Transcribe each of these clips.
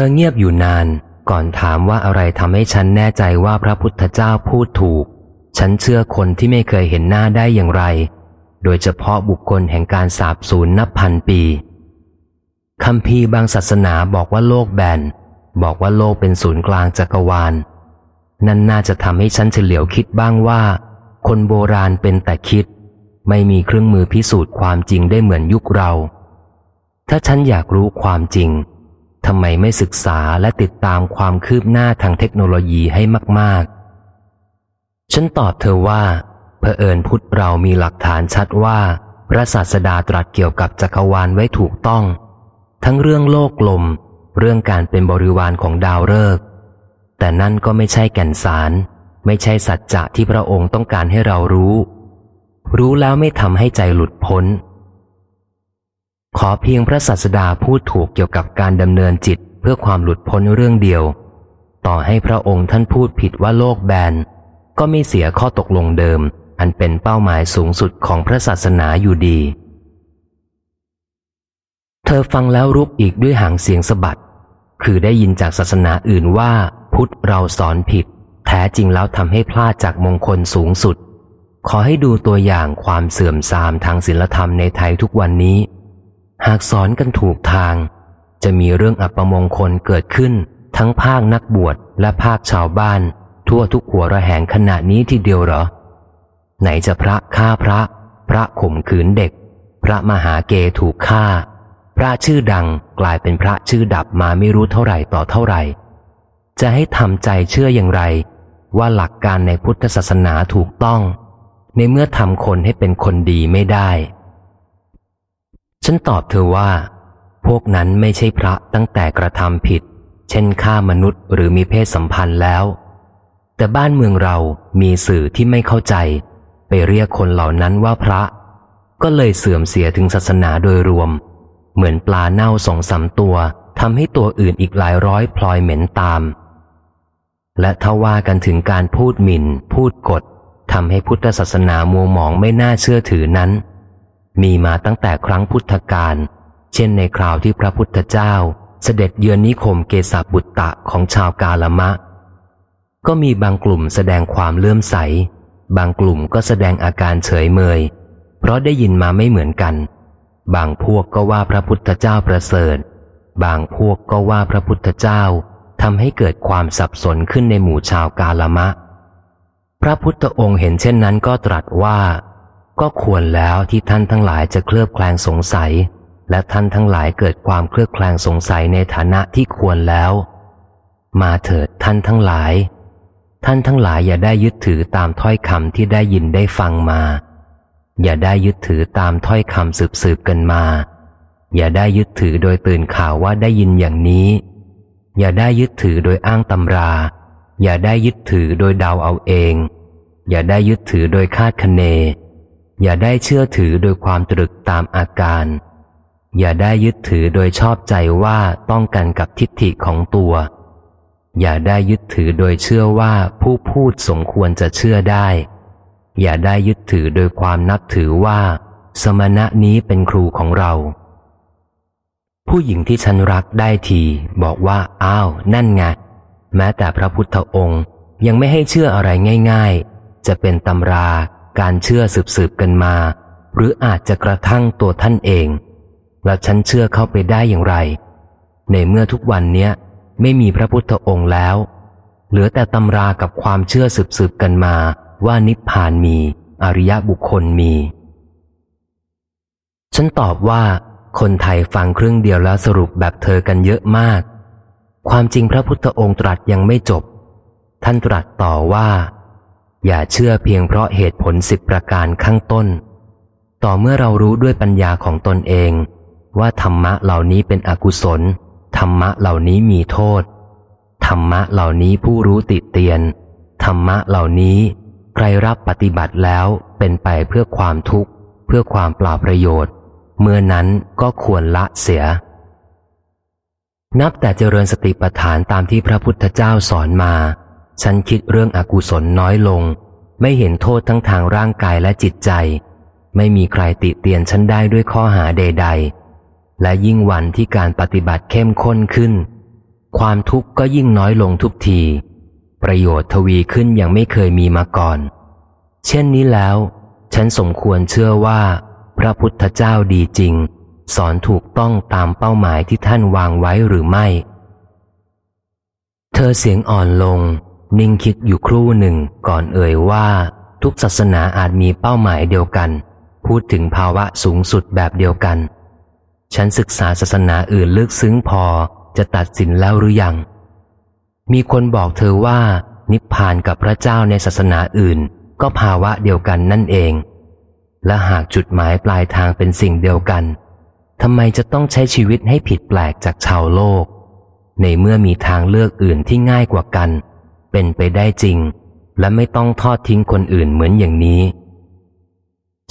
ธอเงียบอยู่นาน ก่อนถามว่าอะไรทำให้ฉันแน่ใจว่าพระพุทธเจ้าพูดถูก ฉันเชื่อคนที่ไม่เคยเห็นหน้าได้อย่างไร โดยเฉพาะบุคคลแห่งการสาบสูญนับพันปีคำพีบางศาสนาบอกว่าโลกแบน บอกว่าโลกเป็นศูนย์กลางจักรวาล นั่นน่าจะทำให้ฉันเฉลียวคิดบ้างว่า คนโบราณเป็นแต่คิด ไม่มีเครื่องมือพิสูจน์ความจริงได้เหมือนยุคเรา ถ้าฉันอยากรู้ความจริง ทำไมไม่ศึกษาและติดตามความคืบหน้าทางเทคโนโลยีให้มาก ๆ ฉันตอบเธอว่าเผอิญพุทธเรามีหลักฐานชัดว่าพระศาสดาตรัสเกี่ยวกับจักรวาลไว้ถูกต้อง ทั้งเรื่องโลกลม เรื่องการเป็นบริวารของดาวฤกษ์แต่นั่นก็ไม่ใช่แก่นสาร ไม่ใช่สัจจะที่พระองค์ต้องการให้เรารู้ รู้แล้วไม่ทำให้ใจหลุดพ้น ขอเพียงพระศาสดาพูดถูกเกี่ยวกับการดำเนินจิตเพื่อความหลุดพ้นเรื่องเดียว ต่อให้พระองค์ท่านพูดผิดว่าโลกแบน ก็ไม่เสียข้อตกลงเดิม อันเป็นเป้าหมายสูงสุดของพระศาสนาอยู่ดี เธอฟังแล้วรุกอีกด้วยหางเสียงสะบัด คือได้ยินจากศาสนาอื่นว่าพุทธเราสอนผิด แท้จริงแล้วทำให้พลาดจากมงคลสูงสุด ขอให้ดูตัวอย่างความเสื่อมทรามทางศีลธรรมในไทยทุกวันนี้ หากสอนกันถูกทาง จะมีเรื่องอัปมงคลเกิดขึ้น ทั้งภาคนักบวชและภาคชาวบ้าน ทั่วทุกหัวระแหงขณะนี้ทีเดียวเหรอ ไหนจะพระฆ่าพระ พระข่มขืนเด็ก พระมหาเกถูกฆ่า พระชื่อดังกลายเป็นพระชื่อดับมาไม่รู้เท่าไหร่ต่อเท่าไหร่ จะให้ทำใจเชื่ออย่างไร ว่าหลักการในพุทธศาสนาถูกต้อง ในเมื่อทำคนให้เป็นคนดีไม่ได้ ฉันตอบเธอว่า พวกนั้นไม่ใช่พระตั้งแต่กระทำผิด เช่นฆ่ามนุษย์หรือมีเพศสัมพันธ์แล้ว แต่บ้านเมืองเรามีสื่อที่ไม่เข้าใจ ไปเรียกคนเหล่านั้นว่าพระ ก็เลยเสื่อมเสียถึงศาสนาโดยรวม เหมือนปลาเน่าสองสามตัวทำให้ตัวอื่นอีกหลายร้อยพลอยเหม็นตาม และถ้าว่ากันถึงการพูดหมิน่น พูดกดทำให้พุทธศาสนามัวหมองไม่น่าเชื่อถือนั้น มีมาตั้งแต่ครั้งพุทธกาลเช่นในคราวที่พระพุทธเจ้า เสด็จเยือนนิคมเกษบุตตะของชาวกาลมะ ก็มีบางกลุ่มแสดงความเลื่อมใส บางกลุ่มก็แสดงอาการเฉยเมย เพราะได้ยินมาไม่เหมือนกัน บางพวกก็ว่าพระพุทธเจ้าประเสริฐ บางพวกก็ว่าพระพุทธเจ้าทำให้เกิดความสับสนขึ้นในหมู่ชาวกาลมะ พระพุทธองค์เห็นเช่นนั้นก็ตรัสว่า ก็ควรแล้วที่ท่านทั้งหลายจะเคลือบแคลงสงสัย และท่านทั้งหลายเกิดความเคลือบแคลงสงสัยในฐานะที่ควรแล้ว มาเถิดท่านทั้งหลาย ท่านทั้งหลายอย่าได้ยึดถือตามถ้อยคำที่ได้ยินได้ฟังมา อย่าได้ยึดถือตามถ้อยคำสืบสืบกันมา อย่าได้ยึดถือโดยตื่นข่าวว่าได้ยินอย่างนี้ อย่าได้ยึดถือโดยอ้างตำรา อย่าได้ยึดถือโดยเดาเอาเอง อย่าได้ยึดถือโดยคาดคะเน อย่าได้เชื่อถือโดยความตรึกตามอาการ อย่าได้ยึดถือโดยชอบใจว่าต้องกันกับทิฏฐิของตัว อย่าได้ยึดถือโดยเชื่อว่าผู้พูดสมควรจะเชื่อได้ อย่าได้ยึดถือโดยความนับถือว่า สมณะนี้เป็นครูของเรา ผู้หญิงที่ฉันรักได้ทีบอกว่าอ้าว นั่นไงแม้แต่พระพุทธองค์ยังไม่ให้เชื่ออะไรง่าย ๆ จะเป็นตำรา การเชื่อสืบๆกันมา หรืออาจจะกระทั่งตัวท่านเอง แล้วฉันเชื่อเข้าไปได้อย่างไร ในเมื่อทุกวันเนี้ยไม่มีพระพุทธองค์แล้ว เหลือแต่ตำรากับความเชื่อสืบๆกันมาว่านิพพานมี อริยบุคคลมี ฉันตอบว่า คนไทยฟังครึ่งเดียวแล้วสรุปแบบเธอกันเยอะมาก ความจริงพระพุทธองค์ตรัสยังไม่จบ ท่านตรัสต่อว่า อย่าเชื่อเพียงเพราะเหตุผลสิบประการข้างต้น ต่อเมื่อเรารู้ด้วยปัญญาของตนเอง ว่าธรรมะเหล่านี้เป็นอกุศล ธรรมะเหล่านี้มีโทษ ธรรมะเหล่านี้ผู้รู้ติเตียน ธรรมะเหล่านี้ใครรับปฏิบัติแล้วเป็นไปเพื่อความทุกข์ เพื่อความเปล่าประโยชน์ เมื่อนั้นก็ควรละเสีย นับแต่เจริญสติปัฏฐานตามที่พระพุทธเจ้าสอนมา ฉันคิดเรื่องอกุศลน้อยลง ไม่เห็นโทษทั้งทางร่างกายและจิตใจ ไม่มีใครติเตียนฉันได้ด้วยข้อหาใด ๆ และยิ่งวันที่การปฏิบัติเข้มข้นขึ้น ความทุกข์ก็ยิ่งน้อยลงทุกที ประโยชน์ทวีขึ้นอย่างไม่เคยมีมาก่อน เช่นนี้แล้ว ฉันสมควรเชื่อว่า พระพุทธเจ้าดีจริง สอนถูกต้องตามเป้าหมายที่ท่านวางไว้หรือไม่ เธอเสียงอ่อนลง นิ่งคิดอยู่ครู่หนึ่งก่อนเอ่ยว่า ทุกศาสนาอาจมีเป้าหมายเดียวกัน พูดถึงภาวะสูงสุดแบบเดียวกัน ฉันศึกษาศาสนาอื่นลึกซึ้งพอจะตัดสินแล้วหรือยัง มีคนบอกเธอว่า นิพพานกับพระเจ้าในศาสนาอื่น ก็ภาวะเดียวกันนั่นเอง และหากจุดหมายปลายทางเป็นสิ่งเดียวกันทำไมจะต้องใช้ชีวิตให้ผิดแปลกจากชาวโลก ในเมื่อมีทางเลือกอื่นที่ง่ายกว่ากัน เป็นไปได้จริง และไม่ต้องทอดทิ้งคนอื่นเหมือนอย่างนี้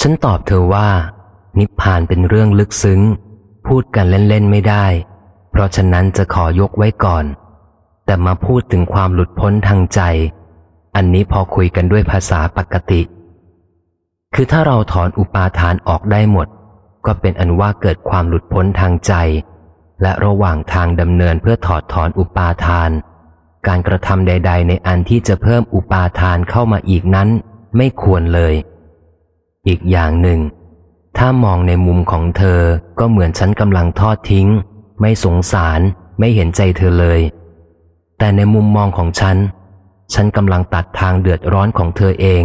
ฉันตอบเธอว่า นิพพานเป็นเรื่องลึกซึ้ง พูดกันเล่นๆไม่ได้ เพราะฉะนั้นจะขอยกไว้ก่อน แต่มาพูดถึงความหลุดพ้นทางใจ อันนี้พอคุยกันด้วยภาษาปกติ คือถ้าเราถอนอุปาทานออกได้หมด ก็เป็นอันว่าเกิดความหลุดพ้นทางใจ และระหว่างทางดำเนินเพื่อถอดถอนอุปาทาน การกระทำใด ๆ ในอันที่จะเพิ่มอุปาทานเข้ามาอีกนั้น ไม่ควรเลย อีกอย่างหนึ่ง ถ้ามองในมุมของเธอก็เหมือนฉันกำลังทอดทิ้ง ไม่สงสารไม่เห็นใจเธอเลย แต่ในมุมมองของฉัน ฉันกำลังตัดทางเดือดร้อนของเธอเอง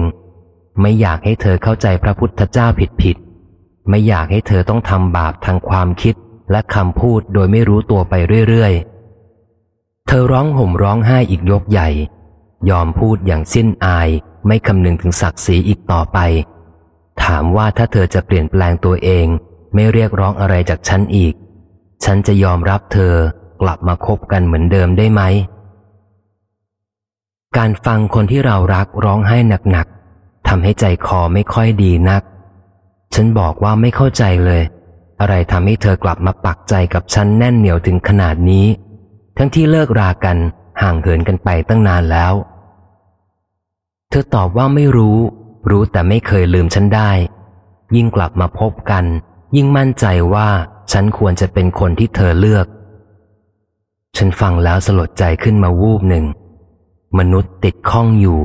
ไม่อยากให้เธอเข้าใจพระพุทธเจ้าผิดผิดไม่อยากให้เธอต้องทำบาปทางความคิดและคำพูดโดยไม่รู้ตัวไปเรื่อยๆ เธอร้องห่มร้องไห้อีกยกใหญ่ ยอมพูดอย่างสิ้นอายไม่คำนึงถึงศักดิ์ศรีอีกต่อไป ถามว่าถ้าเธอจะเปลี่ยนแปลงตัวเอง ไม่เรียกร้องอะไรจากฉันอีก ฉันจะยอมรับเธอกลับมาคบกันเหมือนเดิมได้ไหม การฟังคนที่เรารักร้องไห้หนักๆทำให้ใจคอไม่ค่อยดีนัก ฉันบอกว่าไม่เข้าใจเลย อะไรทำให้เธอกลับมาปักใจกับฉันแน่นเหนียวถึงขนาดนี้ ทั้งที่เลิกรากันห่างเหินกันไปตั้งนานแล้ว เธอตอบว่าไม่รู้ รู้แต่ไม่เคยลืมฉันได้ ยิ่งกลับมาพบกัน ยิ่งมั่นใจว่าฉันควรจะเป็นคนที่เธอเลือก ฉันฟังแล้วสลดใจขึ้นมาวูบหนึ่ง มนุษย์ติดข้องอยู่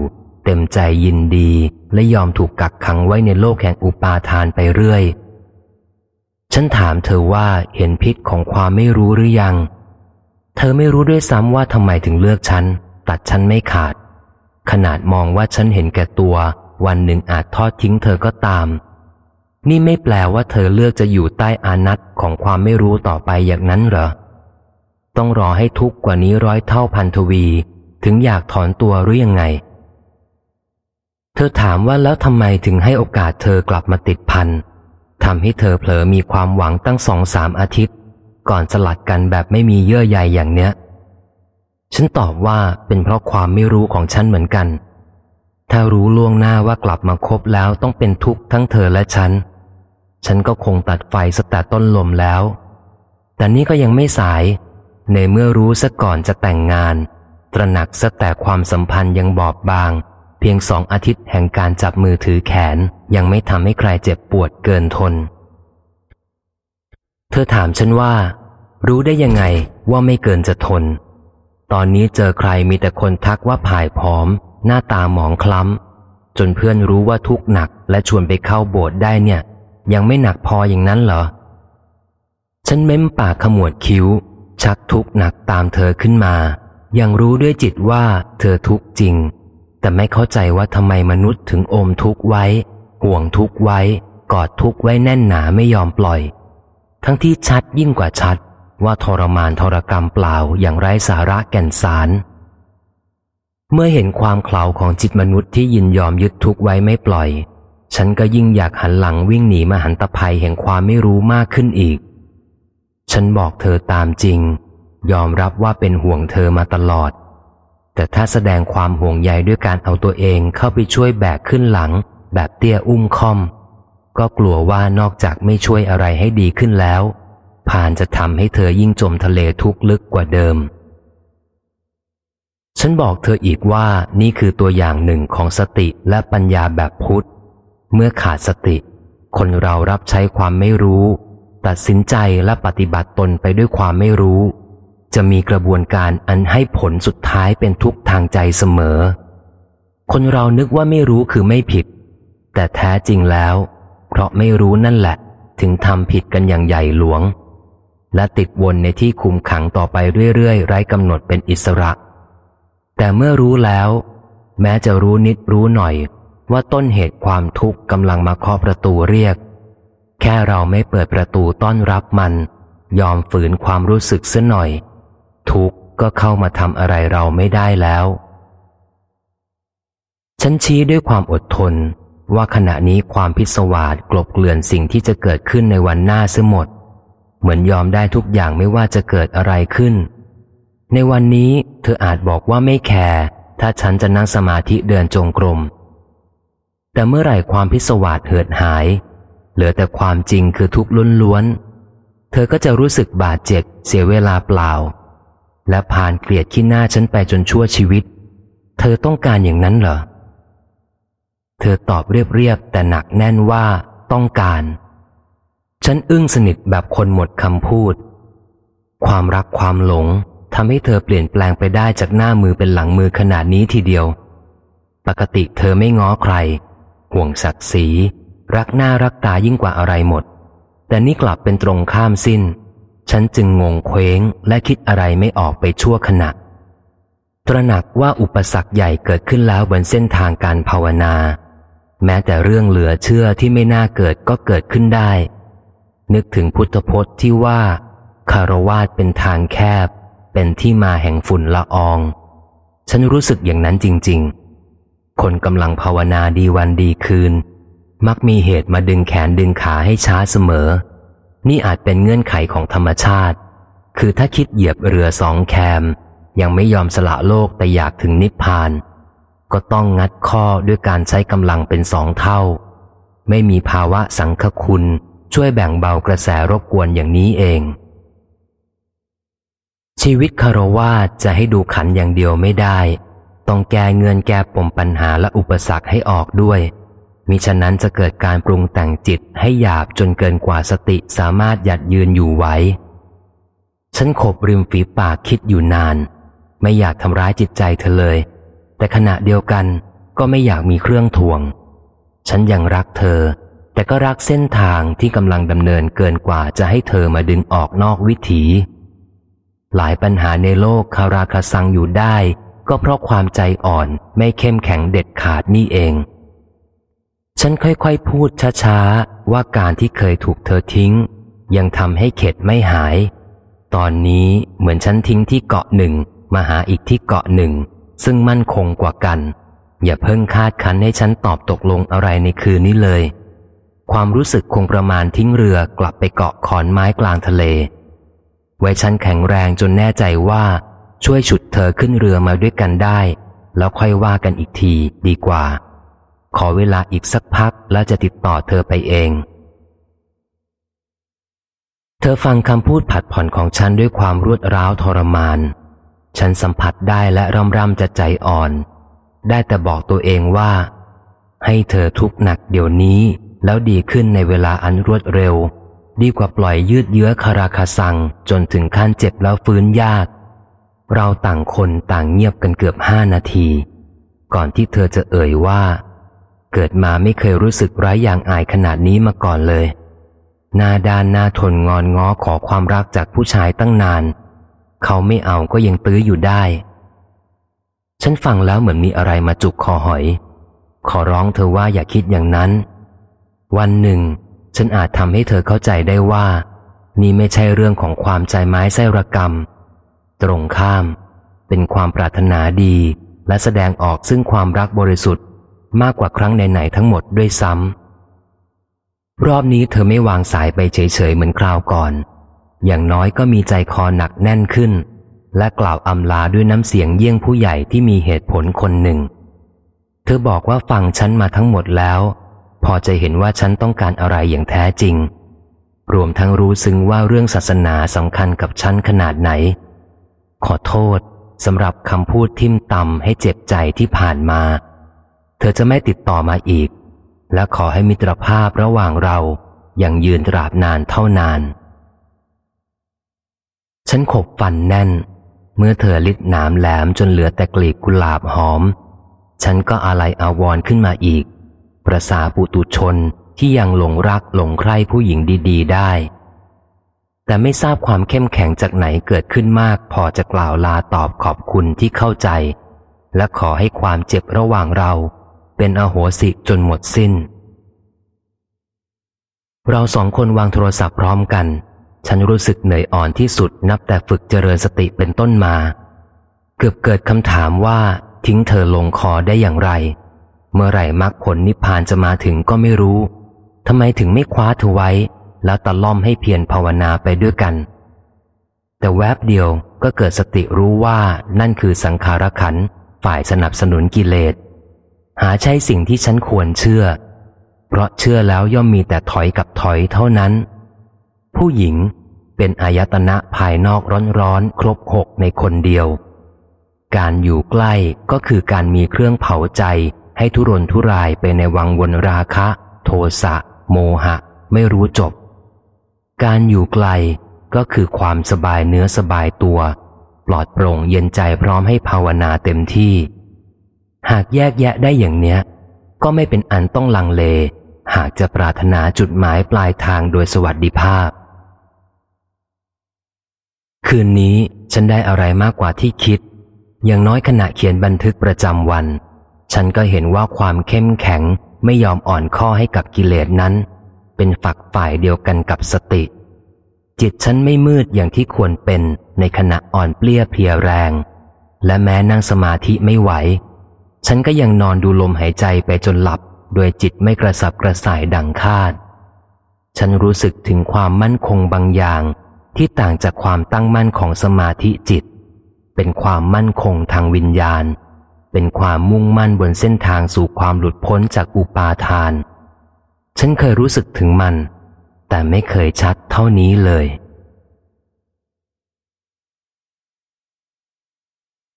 เต็มใจยินดีและยอมถูกกักขังไว้ในโลกแห่งอุปาทานไปเรื่อย ฉันถามเธอว่าเห็นพิษของความไม่รู้หรือยัง เธอไม่รู้ด้วยซ้ำว่าทำไมถึงเลือกฉัน ตัดฉันไม่ขาด ขนาดมองว่าฉันเห็นแก่ตัว วันหนึ่งอาจทอดทิ้งเธอก็ตาม นี่ไม่แปลว่าเธอเลือกจะอยู่ใต้อานัตของความไม่รู้ต่อไปอย่างนั้นเหรอ ต้องรอให้ทุกข์กว่านี้ร้อยเท่าพันทวี ถึงอยากถอนตัวหรือยังไง เธอถามว่าแล้วทำไมถึงให้โอกาสเธอกลับมาติดพันทำให้เธอเผลอมีความหวังตั้งสองสามอาทิตย์ ก่อนสลัดกันแบบไม่มีเยื่อใยอย่างเนี้ย ฉันตอบว่าเป็นเพราะความไม่รู้ของฉันเหมือนกัน ถ้ารู้ล่วงหน้าว่ากลับมาคบแล้วต้องเป็นทุกข์ทั้งเธอและฉัน ฉันก็คงตัดไฟสแต่ต้นลมแล้ว แต่นี่ก็ยังไม่สาย ในเมื่อรู้ซะก่อนจะแต่งงาน ตระหนักซะแต่ความสัมพันธ์ยังบอบบาง เพียงสองอาทิตย์แห่งการจับมือถือแขนยังไม่ทำให้ใครเจ็บปวดเกินทน ธอถามฉันว่า รู้ได้ยังไงว่าไม่เกินจะทน ตอนนี้เจอใครมีแต่คนทักว่าผายผอม หน้าตาหมองคล้ำ จนเพื่อนรู้ว่าทุกข์หนักและชวนไปเข้าโบสถ์ได้เนี่ย ยังไม่หนักพออย่างนั้นเหรอ ฉันเม้มปากขมวดคิ้ว ชักทุกข์หนักตามเธอขึ้นมา ยังรู้ด้วยจิตว่าเธอทุกข์จริง แต่ไม่เข้าใจว่าทำไมมนุษย์ถึงอมทุกข์ไว้ ห่วงทุกข์ไว้ กอดทุกข์ไว้แน่นหนาไม่ยอมปล่อย ทั้งที่ชัดยิ่งกว่าชัด ว่าทรมานทรกรรมเปล่าอย่างไร้สาระแก่นสาร เมื่อเห็นความเขลาของจิตมนุษย์ที่ยินยอมยึดทุกไว้ไม่ปล่อย ฉันก็ยิ่งอยากหันหลังวิ่งหนีมาหันตภัยแห่งความไม่รู้มากขึ้นอีก ฉันบอกเธอตามจริง ยอมรับว่าเป็นห่วงเธอมาตลอด แต่ถ้าแสดงความห่วงใยด้วยการเอาตัวเองเข้าไปช่วยแบกขึ้นหลัง แบบเตี้ยอุ้มค่อม ก็กลัวว่านอกจากไม่ช่วยอะไรให้ดีขึ้นแล้วผ่านจะทำให้เธอยิ่งจมทะเลทุกข์ลึกกว่าเดิม ฉันบอกเธออีกว่านี่คือตัวอย่างหนึ่งของสติและปัญญาแบบพุทธ เมื่อขาดสติ คนเรารับใช้ความไม่รู้ ตัดสินใจและปฏิบัติตนไปด้วยความไม่รู้ จะมีกระบวนการอันให้ผลสุดท้ายเป็นทุกข์ทางใจเสมอ คนเรานึกว่าไม่รู้คือไม่ผิด แต่แท้จริงแล้ว ราะไม่รู้นั่นแหละ ถึงทำผิดกันอย่างใหญ่หลวง และติดวนในที่คุมขังต่อไปเรื่อยๆ ไร้กำหนดเป็นอิสระ แต่เมื่อรู้แล้ว แม้จะรู้นิดรู้หน่อย ว่าต้นเหตุความทุกข์กำลังมาเคาะประตูเรียก แค่เราไม่เปิดประตูต้อนรับมัน ยอมฝืนความรู้สึกเสียหน่อย ทุกข์ก็เข้ามาทำอะไรเราไม่ได้แล้ว ฉันชี้ด้วยความอดทน ว่าขณะนี้ความพิศวาสกลบเกลื่อนสิ่งที่จะเกิดขึ้นในวันหน้าเสียหมด เหมือนยอมได้ทุกอย่างไม่ว่าจะเกิดอะไรขึ้น ในวันนี้เธออาจบอกว่าไม่แคร์ถ้าฉันจะนั่งสมาธิเดินจงกรม แต่เมื่อไหร่ความพิศวาสเหือดหาย เหลือแต่ความจริงคือทุกข์ล้วนๆเธอก็จะรู้สึกบาดเจ็บเสียเวลาเปล่า และผ่านเกลียดขี้หน้าฉันไปจนชั่วชีวิต เธอต้องการอย่างนั้นเหรอ เธอตอบเรียบๆแต่หนักแน่นว่าต้องการ ฉันอึ้งสนิทแบบคนหมดคำพูด ความรักความหลงทำให้เธอเปลี่ยนแปลงไปได้จากหน้ามือเป็นหลังมือขนาดนี้ทีเดียว ปกติเธอไม่ง้อใคร ห่วงศักดิ์ศรี รักหน้ารักตายิ่งกว่าอะไรหมด แต่นี่กลับเป็นตรงข้ามสิ้น ฉันจึงงงเคว้งและคิดอะไรไม่ออกไปชั่วขณะ ตระหนักว่าอุปสรรคใหญ่เกิดขึ้นแล้วบนเส้นทางการภาวนา แม้แต่เรื่องเหลือเชื่อที่ไม่น่าเกิดก็เกิดขึ้นได้ นึกถึงพุทธพจน์ที่ว่าคารวาสเป็นทางแคบ เป็นที่มาแห่งฝุ่นละออง ฉันรู้สึกอย่างนั้นจริง ๆ คนกำลังภาวนาดีวันดีคืน มักมีเหตุมาดึงแขนดึงขาให้ช้าเสมอ นี่อาจเป็นเงื่อนไขของธรรมชาติ คือถ้าคิดเหยียบเรือสองแคม ยังไม่ยอมสละโลกแต่อยากถึงนิพพาน ก็ต้องงัดข้อด้วยการใช้กำลังเป็นสองเท่า ไม่มีภาวะสังฆคุณช่วยแบ่งเบากระแสรบกวนอย่างนี้เอง ชีวิตคารวาจะให้ดูขันอย่างเดียวไม่ได้ ต้องแก้เงินแก้ปมปัญหาและอุปสรรคให้ออกด้วยมิฉะนั้นจะเกิดการปรุงแต่งจิตให้หยาบจนเกินกว่าสติสามารถหยัดยืนอยู่ไว้ ฉันขบริมฝีปากคิดอยู่นาน ไม่อยากทำร้ายจิตใจเธอเลย แต่ขณะเดียวกันก็ไม่อยากมีเครื่องทวง ฉันยังรักเธอ แต่ก็รักเส้นทางที่กำลังดำเนินเกินกว่าจะให้เธอมาดึงออกนอกวิถี หลายปัญหาในโลกคาราคาซังอยู่ได้ ก็เพราะความใจอ่อนไม่เข้มแข็งเด็ดขาดนี่เอง ฉันค่อยๆพูดช้าๆ ว่าการที่เคยถูกเธอทิ้ง ยังทำให้เข็ดไม่หาย ตอนนี้เหมือนฉันทิ้งที่เกาะหนึ่งมาหาอีกที่เกาะหนึ่ง ซึ่งมั่นคงกว่ากัน อย่าเพิ่งคาดคันให้ฉันตอบตกลงอะไรในคืนนี้เลย ความรู้สึกคงประมาณทิ้งเรือกลับไปเกาะขอนไม้กลางทะเล ไว้ฉันแข็งแรงจนแน่ใจว่าช่วยฉุดเธอขึ้นเรือมาด้วยกันได้ แล้วค่อยว่ากันอีกทีดีกว่า ขอเวลาอีกสักพักแล้วจะติดต่อเธอไปเอง เธอฟังคำพูดผัดผ่อนของฉันด้วยความรวดร้าวทรมาน ฉันสัมผัสได้และร่ำร่ำจะใจอ่อน ได้แต่บอกตัวเองว่า ให้เธอทุกข์หนักเดี๋ยวนี้ แล้วดีขึ้นในเวลาอันรวดเร็ว ดีกว่าปล่อยยืดเยื้อคาราคาซัง จนถึงขั้นเจ็บแล้วฟื้นยาก เราต่างคนต่างเงียบกันเกือบห้านาที ก่อนที่เธอจะเอ่ยว่า เกิดมาไม่เคยรู้สึกร้อย่างอายขนาดนี้มาก่อนเลยหน้าด้านหน้าทนงอนง้อขอความรักจากผู้ชายตั้งนาน เขาไม่เอาก็ยังตื้ออยู่ได้ ฉันฟังแล้วเหมือนมีอะไรมาจุกคอหอย ขอร้องเธอว่าอย่าคิดอย่างนั้น วันหนึ่ง ฉันอาจทำให้เธอเข้าใจได้ว่า นี่ไม่ใช่เรื่องของความใจไม้ไส้ระกรรม ตรงข้าม เป็นความปรารถนาดีและแสดงออกซึ่งความรักบริสุทธิ์มากกว่าครั้งไหนๆทั้งหมดด้วยซ้ำรอบนี้เธอไม่วางสายไปเฉยๆเหมือนคราวก่อน อย่างน้อยก็มีใจคอหนักแน่นขึ้น และกล่าวอำลาด้วยน้ำเสียงเยี่ยงผู้ใหญ่ที่มีเหตุผลคนหนึ่ง เธอบอกว่าฟังฉันมาทั้งหมดแล้ว พอจะเห็นว่าฉันต้องการอะไรอย่างแท้จริง รวมทั้งรู้ซึ้งว่าเรื่องศาสนาสำคัญกับฉันขนาดไหน ขอโทษสำหรับคำพูดทิมตำให้เจ็บใจที่ผ่านมา เธอจะไม่ติดต่อมาอีก และขอให้มิตรภาพระหว่างเรายังยืนตราบนานเท่านาน ฉันขบฟันแน่น เมื่อเธอลิดหนามแหลมจนเหลือแต่กลีบกุหลาบหอม ฉันก็อะไรอาวรขึ้นมาอีก ประสาปุตุชนที่ยังหลงรักหลงใคร่ผู้หญิงดีๆ ได้ แต่ไม่ทราบความเข้มแข็งจากไหนเกิดขึ้นมากพอจะกล่าวลาตอบขอบคุณที่เข้าใจ และขอให้ความเจ็บระหว่างเรา เป็นอโหสิจนหมดสิ้น เราสองคนวางโทรศัพท์พร้อมกัน ฉันรู้สึกเหนื่อยอ่อนที่สุดนับแต่ฝึกเจริญสติเป็นต้นมา เกือบเกิดคำถามว่าทิ้งเธอลงคอได้อย่างไร เมื่อไหร่มรรคผลนิพพานจะมาถึงก็ไม่รู้ทำไมถึงไม่คว้าเธอไว้ แล้วตะล่อมให้เพียรภาวนาไปด้วยกัน แต่แวบเดียวก็เกิดสติรู้ว่านั่นคือสังขารขันฝ่ายสนับสนุนกิเลส หาใช่สิ่งที่ฉันควรเชื่อ เพราะเชื่อแล้วย่อมมีแต่ถอยกับถอยเท่านั้น ผู้หญิงเป็นอายตนะภายนอกร้อนๆ ครบหกในคนเดียว การอยู่ใกล้ก็คือการมีเครื่องเผาใจให้ทุรนทุรายไปในวังวนราคะ โทสะ โมหะ ไม่รู้จบ การอยู่ไกลก็คือความสบายเนื้อสบายตัว ปลอดโปร่งเย็นใจพร้อมให้ภาวนาเต็มที่ หากแยกแยะได้อย่างเนี้ย ก็ไม่เป็นอันต้องลังเล หากจะปรารถนาจุดหมายปลายทางโดยสวัสดิภาพ คืนนี้ฉันได้อะไรมากกว่าที่คิด อย่างน้อยขณะเขียนบันทึกประจำวัน ฉันก็เห็นว่าความเข้มแข็งไม่ยอมอ่อนข้อให้กับกิเลสนั้น เป็นฝักฝ่ายเดียวกันกับสติ จิตฉันไม่มืดอย่างที่ควรเป็นในขณะอ่อนเปลี้ยเพียแรง และแม้นั่งสมาธิไม่ไหว ฉันก็ยังนอนดูลมหายใจไปจนหลับ โดยจิตไม่กระสับกระส่ายดังคาด ฉันรู้สึกถึงความมั่นคงบางอย่าง ที่ต่างจากความตั้งมั่นของสมาธิจิต เป็นความมั่นคงทางวิญญาณ เป็นความมุ่งมั่นบนเส้นทางสู่ความหลุดพ้นจากอุปาทาน ฉันเคยรู้สึกถึงมัน แต่ไม่เคยชัดเท่านี้เลย